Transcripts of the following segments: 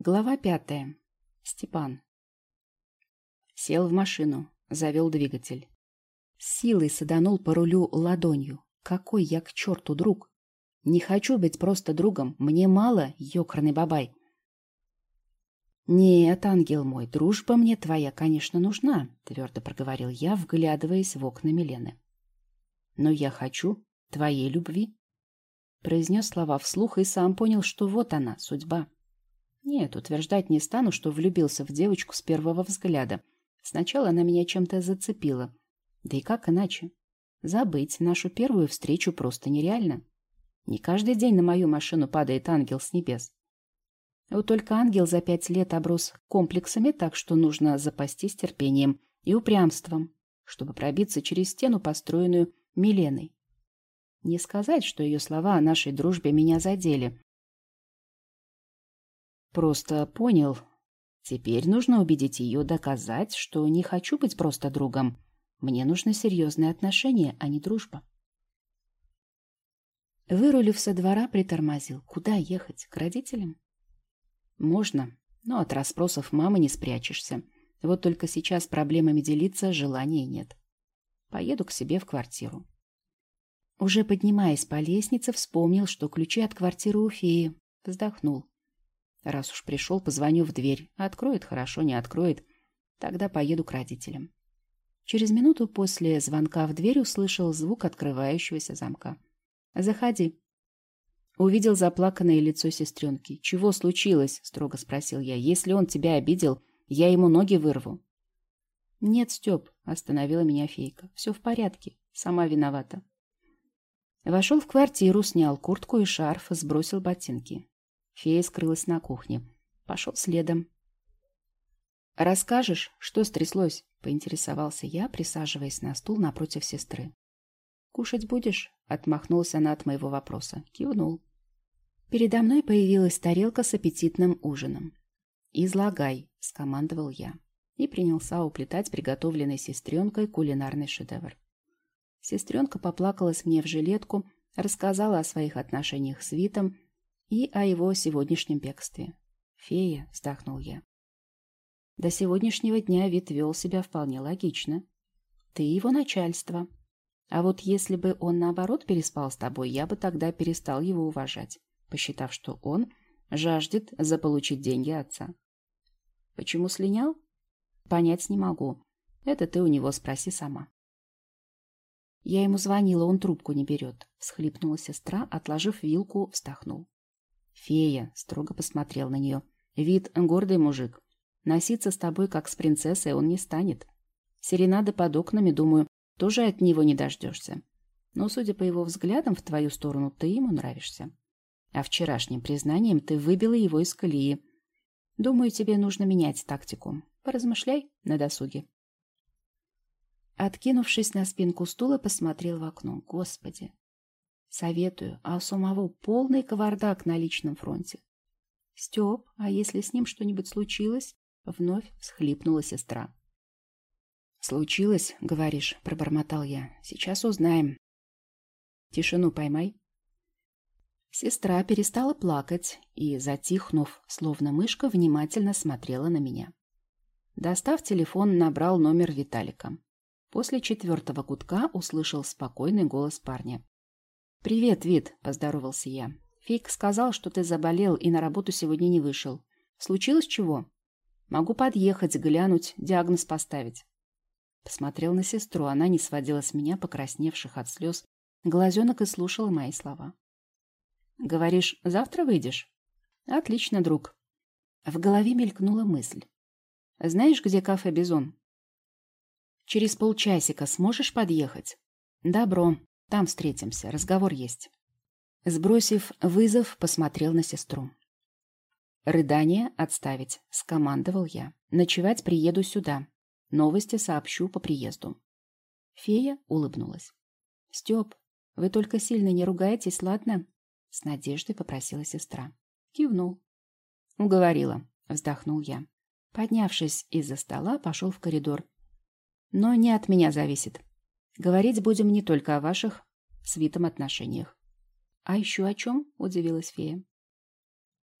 Глава пятая. Степан. Сел в машину, завел двигатель. С силой саданул по рулю ладонью. Какой я к черту друг! Не хочу быть просто другом, мне мало, ёкарный бабай. Нет, ангел мой, дружба мне твоя, конечно, нужна, твердо проговорил я, вглядываясь в окна Милены. Но я хочу твоей любви. Произнес слова вслух и сам понял, что вот она, судьба. Нет, утверждать не стану, что влюбился в девочку с первого взгляда. Сначала она меня чем-то зацепила. Да и как иначе? Забыть нашу первую встречу просто нереально. Не каждый день на мою машину падает ангел с небес. Вот только ангел за пять лет оброс комплексами, так что нужно запастись терпением и упрямством, чтобы пробиться через стену, построенную Миленой. Не сказать, что ее слова о нашей дружбе меня задели. Просто понял. Теперь нужно убедить ее доказать, что не хочу быть просто другом. Мне нужны серьезные отношения, а не дружба. Вырулив со двора, притормозил. Куда ехать? К родителям? Можно, но от расспросов мамы не спрячешься. Вот только сейчас проблемами делиться желания нет. Поеду к себе в квартиру. Уже поднимаясь по лестнице, вспомнил, что ключи от квартиры у феи. Вздохнул. Раз уж пришел, позвоню в дверь. Откроет хорошо, не откроет. Тогда поеду к родителям. Через минуту после звонка в дверь услышал звук открывающегося замка. «Заходи». Увидел заплаканное лицо сестренки. «Чего случилось?» — строго спросил я. «Если он тебя обидел, я ему ноги вырву». «Нет, Степ», — остановила меня фейка. «Все в порядке. Сама виновата». Вошел в квартиру, снял куртку и шарф, сбросил ботинки. Фея скрылась на кухне. Пошел следом. «Расскажешь, что стряслось?» — поинтересовался я, присаживаясь на стул напротив сестры. «Кушать будешь?» — отмахнулся она от моего вопроса. Кивнул. Передо мной появилась тарелка с аппетитным ужином. «Излагай», — скомандовал я. И принялся уплетать приготовленный сестренкой кулинарный шедевр. Сестренка поплакалась мне в жилетку, рассказала о своих отношениях с Витом и о его сегодняшнем бегстве. «Фея», — вздохнул я. До сегодняшнего дня вид вел себя вполне логично. Ты его начальство. А вот если бы он, наоборот, переспал с тобой, я бы тогда перестал его уважать, посчитав, что он жаждет заполучить деньги отца. Почему слинял? Понять не могу. Это ты у него спроси сама. Я ему звонила, он трубку не берет. Всхлипнула сестра, отложив вилку, вздохнул. Фея строго посмотрел на нее. Вид гордый мужик. Носиться с тобой, как с принцессой, он не станет. Серенады под окнами, думаю, тоже от него не дождешься. Но, судя по его взглядам в твою сторону, ты ему нравишься. А вчерашним признанием ты выбила его из колеи. Думаю, тебе нужно менять тактику. Поразмышляй на досуге. Откинувшись на спинку стула, посмотрел в окно. Господи, Советую, а у самого полный кавардак на личном фронте. Степ, а если с ним что-нибудь случилось? Вновь всхлипнула сестра. «Случилось, говоришь», — пробормотал я. «Сейчас узнаем». «Тишину поймай». Сестра перестала плакать и, затихнув, словно мышка, внимательно смотрела на меня. Достав телефон, набрал номер Виталика. После четвертого гудка услышал спокойный голос парня. «Привет, Вит», — поздоровался я. «Фейк сказал, что ты заболел и на работу сегодня не вышел. Случилось чего? Могу подъехать, глянуть, диагноз поставить». Посмотрел на сестру, она не сводила с меня покрасневших от слез глазенок и слушала мои слова. «Говоришь, завтра выйдешь?» «Отлично, друг». В голове мелькнула мысль. «Знаешь, где кафе «Бизон»?» «Через полчасика сможешь подъехать?» «Добро. Там встретимся, разговор есть. Сбросив вызов, посмотрел на сестру. Рыдание отставить, скомандовал я. Ночевать приеду сюда. Новости сообщу по приезду. Фея улыбнулась. Степ, вы только сильно не ругаетесь, ладно? С надеждой попросила сестра. Кивнул. Уговорила, вздохнул я. Поднявшись из-за стола, пошел в коридор. Но не от меня зависит. Говорить будем не только о ваших с Витом отношениях. — А еще о чем? — удивилась фея.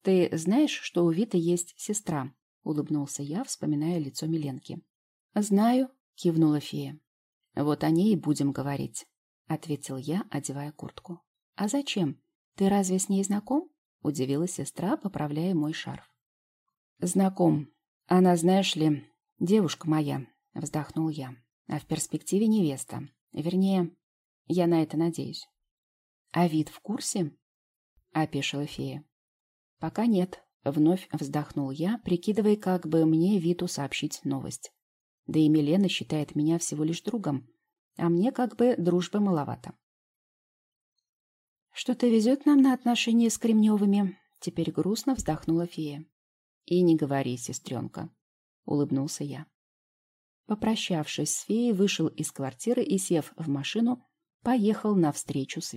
Ты знаешь, что у Виты есть сестра? Улыбнулся я, вспоминая лицо Миленки. Знаю, кивнула фея. Вот о ней и будем говорить, ответил я, одевая куртку. А зачем? Ты разве с ней знаком? Удивилась сестра, поправляя мой шарф. Знаком. Она, знаешь ли, девушка моя, вздохнул я. А в перспективе невеста. Вернее, я на это надеюсь. А вид в курсе? Опешила фея. Пока нет. Вновь вздохнул я, прикидывая, как бы мне Виту сообщить новость. Да и Милена считает меня всего лишь другом, а мне как бы дружбы маловато. Что-то везет нам на отношения с Кремневыми. Теперь грустно вздохнула фея. И не говори, сестренка, улыбнулся я. Попрощавшись с феей, вышел из квартиры и, сев в машину, поехал навстречу с.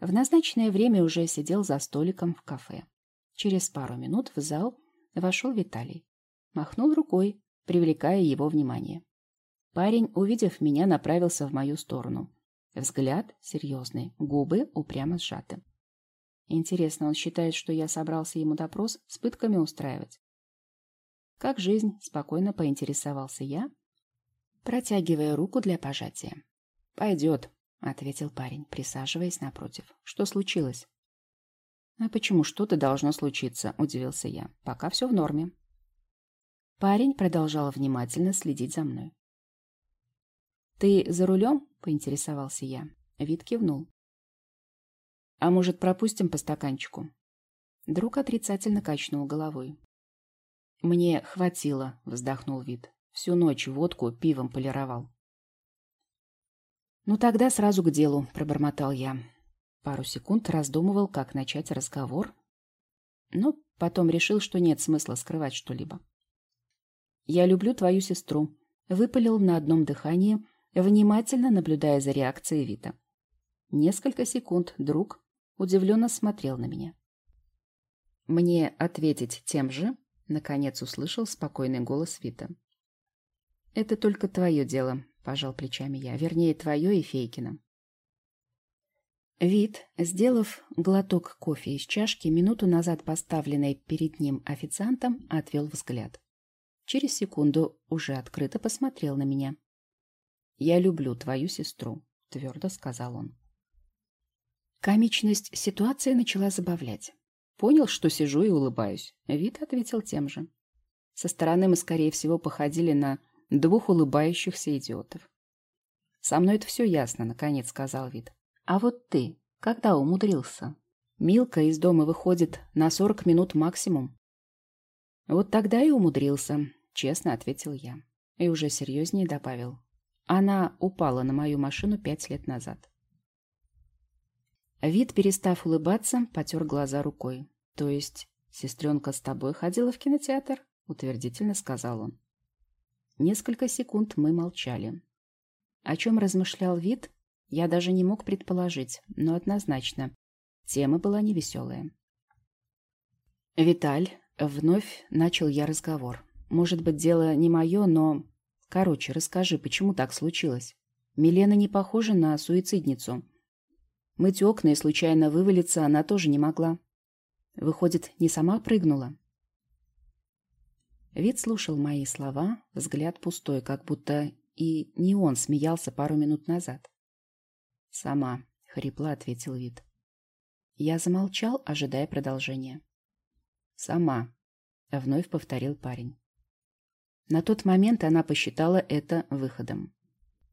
В назначенное время уже сидел за столиком в кафе. Через пару минут в зал вошел Виталий. Махнул рукой, привлекая его внимание. Парень, увидев меня, направился в мою сторону. Взгляд серьезный, губы упрямо сжаты. Интересно, он считает, что я собрался ему допрос с пытками устраивать? «Как жизнь?» — спокойно поинтересовался я, протягивая руку для пожатия. «Пойдет», — ответил парень, присаживаясь напротив. «Что случилось?» «А почему что-то должно случиться?» — удивился я. «Пока все в норме». Парень продолжал внимательно следить за мной. «Ты за рулем?» — поинтересовался я. Вид кивнул. «А может, пропустим по стаканчику?» Друг отрицательно качнул головой. «Мне хватило», — вздохнул вид. «Всю ночь водку пивом полировал». «Ну тогда сразу к делу», — пробормотал я. Пару секунд раздумывал, как начать разговор, но потом решил, что нет смысла скрывать что-либо. «Я люблю твою сестру», — выпалил на одном дыхании, внимательно наблюдая за реакцией Вита. Несколько секунд друг удивленно смотрел на меня. «Мне ответить тем же?» Наконец услышал спокойный голос Вита. «Это только твое дело», — пожал плечами я. «Вернее, твое и Фейкина». Вид, сделав глоток кофе из чашки, минуту назад поставленной перед ним официантом, отвел взгляд. Через секунду уже открыто посмотрел на меня. «Я люблю твою сестру», — твердо сказал он. Комичность ситуации начала забавлять. Понял, что сижу и улыбаюсь. Вид ответил тем же. Со стороны мы, скорее всего, походили на двух улыбающихся идиотов. «Со мной это все ясно», — наконец сказал Вид. «А вот ты, когда умудрился?» Милка из дома выходит на сорок минут максимум. «Вот тогда и умудрился», — честно ответил я. И уже серьезнее добавил. Она упала на мою машину пять лет назад. Вид, перестав улыбаться, потер глаза рукой. «То есть сестренка с тобой ходила в кинотеатр?» — утвердительно сказал он. Несколько секунд мы молчали. О чем размышлял вид, я даже не мог предположить, но однозначно. Тема была невеселая. «Виталь», — вновь начал я разговор. «Может быть, дело не мое, но...» «Короче, расскажи, почему так случилось? Милена не похожа на суицидницу. Мыть окна и случайно вывалиться она тоже не могла. Выходит, не сама прыгнула? Вид слушал мои слова, взгляд пустой, как будто и не он смеялся пару минут назад. «Сама», — хрипло ответил Вид. Я замолчал, ожидая продолжения. «Сама», — вновь повторил парень. На тот момент она посчитала это выходом.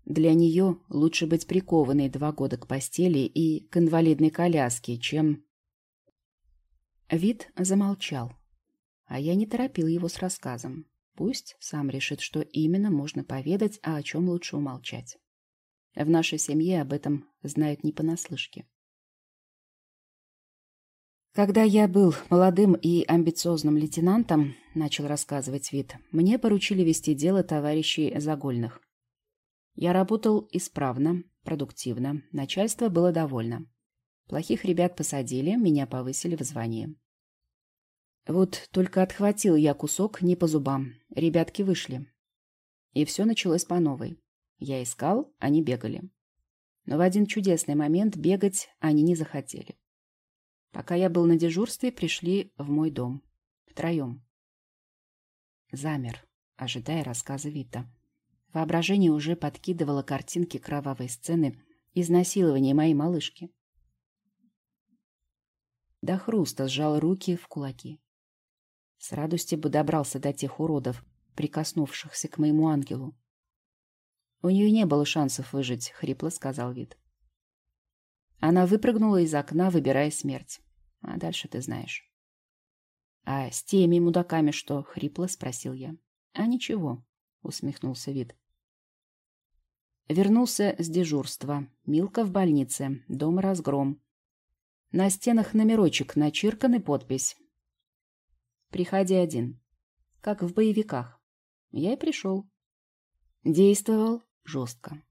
Для нее лучше быть прикованной два года к постели и к инвалидной коляске, чем Вид замолчал, а я не торопил его с рассказом. Пусть сам решит, что именно можно поведать, а о чем лучше умолчать. В нашей семье об этом знают не понаслышке. Когда я был молодым и амбициозным лейтенантом, начал рассказывать Вид, мне поручили вести дело товарищей Загольных. Я работал исправно, продуктивно, начальство было довольно. Плохих ребят посадили, меня повысили в звании. Вот только отхватил я кусок не по зубам. Ребятки вышли. И все началось по новой. Я искал, они бегали. Но в один чудесный момент бегать они не захотели. Пока я был на дежурстве, пришли в мой дом. Втроем. Замер, ожидая рассказа Вита. Воображение уже подкидывало картинки кровавой сцены изнасилования моей малышки. До хруста сжал руки в кулаки. С радостью бы добрался до тех уродов, прикоснувшихся к моему ангелу. У нее не было шансов выжить, хрипло сказал Вит. Она выпрыгнула из окна, выбирая смерть. А дальше ты знаешь. «А с теми мудаками что?» — хрипло спросил я. «А ничего», — усмехнулся Вит. Вернулся с дежурства. Милка в больнице. Дом разгром. На стенах номерочек начиркан и подпись. «Приходи один». Как в боевиках. Я и пришел. Действовал жестко.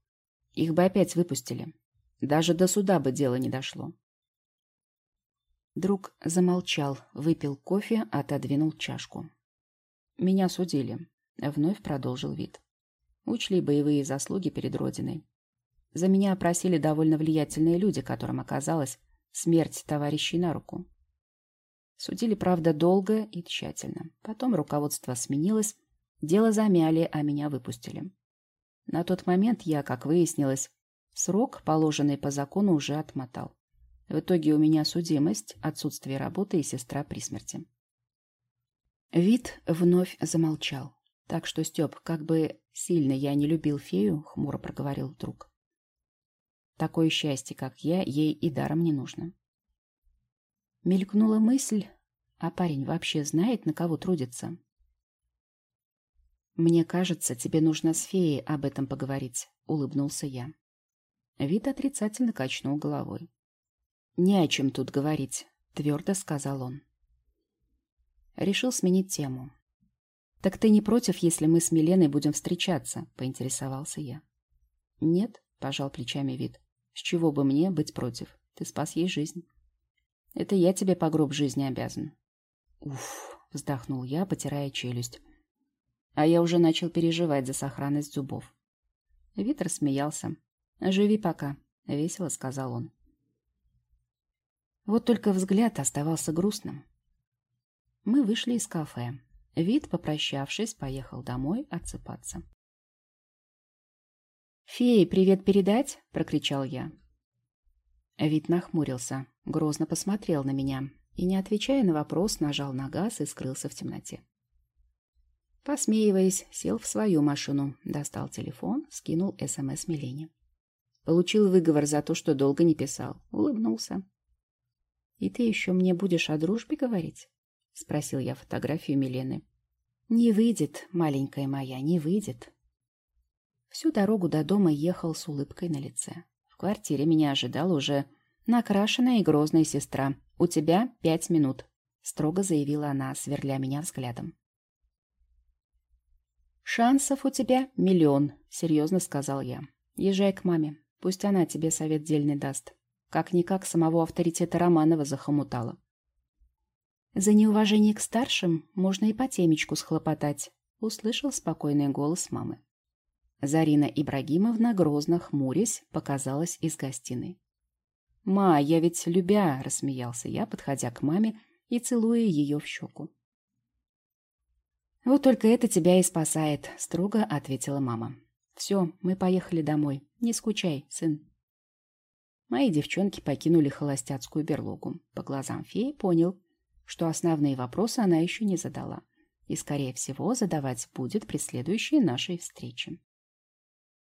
Их бы опять выпустили. Даже до суда бы дело не дошло. Друг замолчал, выпил кофе, отодвинул чашку. «Меня судили», — вновь продолжил вид. Учли боевые заслуги перед Родиной. За меня опросили довольно влиятельные люди, которым оказалась смерть товарищей на руку. Судили, правда, долго и тщательно. Потом руководство сменилось, дело замяли, а меня выпустили. На тот момент я, как выяснилось, срок, положенный по закону, уже отмотал. В итоге у меня судимость, отсутствие работы и сестра при смерти. Вид вновь замолчал. Так что, Степ, как бы сильно я не любил фею, хмуро проговорил друг. Такое счастье, как я, ей и даром не нужно. Мелькнула мысль, а парень вообще знает, на кого трудится. «Мне кажется, тебе нужно с феей об этом поговорить», — улыбнулся я. Вид отрицательно качнул головой. «Не о чем тут говорить», — твердо сказал он. Решил сменить тему. «Так ты не против, если мы с Миленой будем встречаться?» — поинтересовался я. «Нет», — пожал плечами вид. «С чего бы мне быть против? Ты спас ей жизнь. Это я тебе по гроб жизни обязан». «Уф», — вздохнул я, потирая челюсть. А я уже начал переживать за сохранность зубов. Вид рассмеялся. «Живи пока», — весело сказал он. Вот только взгляд оставался грустным. Мы вышли из кафе. Вид, попрощавшись, поехал домой отсыпаться. «Феи, привет передать?» — прокричал я. Вид нахмурился, грозно посмотрел на меня и, не отвечая на вопрос, нажал на газ и скрылся в темноте. Посмеиваясь, сел в свою машину, достал телефон, скинул СМС Милене. Получил выговор за то, что долго не писал. Улыбнулся. «И ты еще мне будешь о дружбе говорить?» — спросил я фотографию Милены. «Не выйдет, маленькая моя, не выйдет». Всю дорогу до дома ехал с улыбкой на лице. В квартире меня ожидала уже накрашенная и грозная сестра. «У тебя пять минут», — строго заявила она, сверля меня взглядом. «Шансов у тебя миллион», — серьезно сказал я. «Езжай к маме, пусть она тебе совет дельный даст». Как-никак самого авторитета Романова захомутала. «За неуважение к старшим можно и по темечку схлопотать», — услышал спокойный голос мамы. Зарина Ибрагимовна, грозно хмурясь, показалась из гостиной. «Ма, я ведь любя!» — рассмеялся я, подходя к маме и целуя ее в щеку. «Вот только это тебя и спасает», — строго ответила мама. «Все, мы поехали домой. Не скучай, сын». Мои девчонки покинули холостяцкую берлогу. По глазам феи понял, что основные вопросы она еще не задала. И, скорее всего, задавать будет при следующей нашей встрече.